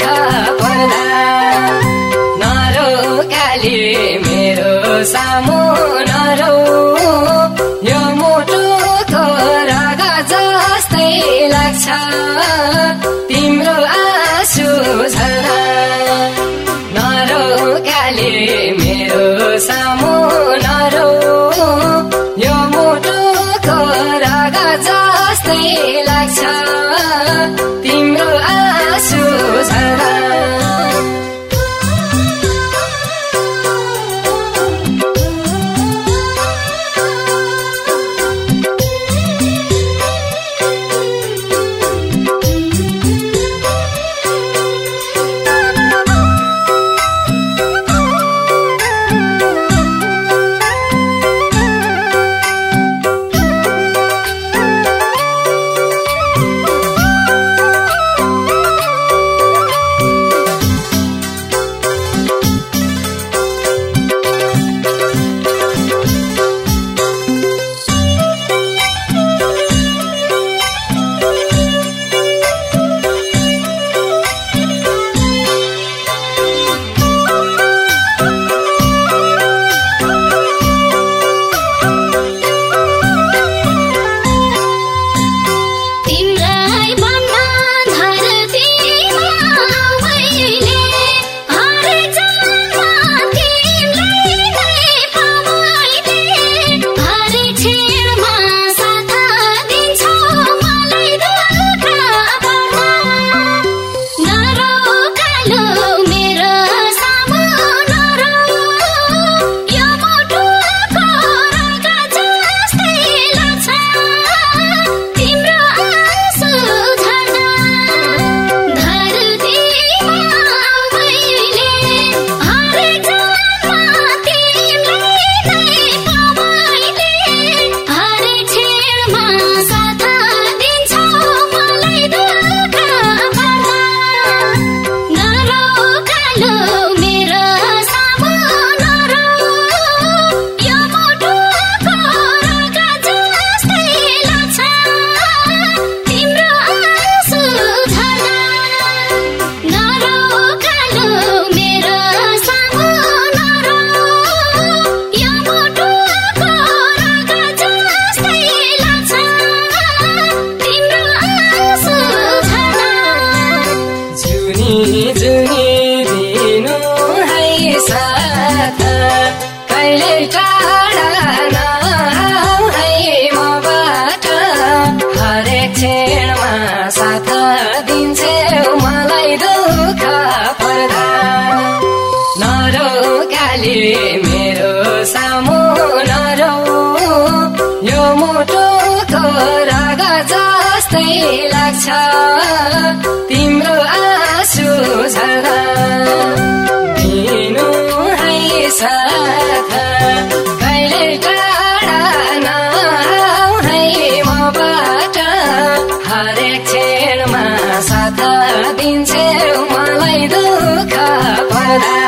दुःख नरो काली मेरो सामु काले मेरो सामु नरौ। यो मोटो राग जस्तै लाग्छ। तिम्रो आँसु झरा दिनु है साथ। कहिले टाढा नआउ है मबाट हरेक क्षणमा साथ दिन्छौ मलाई दुःख पर्दा।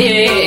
Yeah.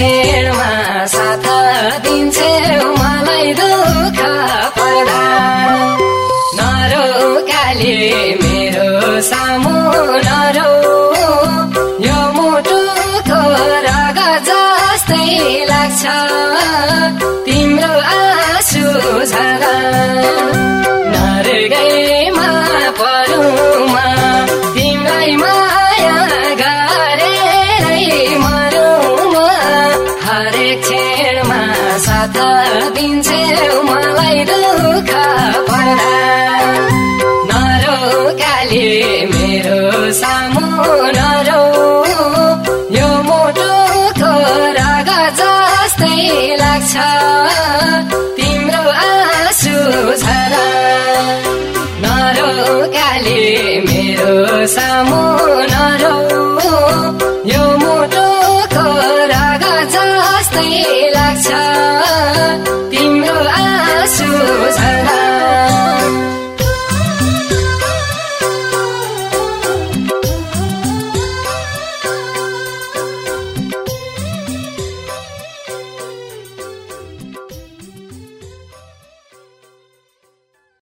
हरेक नरो यो मोटोको राग जस्तै लाग्छ। तिम्रो आँसु झरा। नरो काले मेरो सामु नरो। यो मोटोको राग जस्तै लाग्छ। तिम्रो आँसु झरा।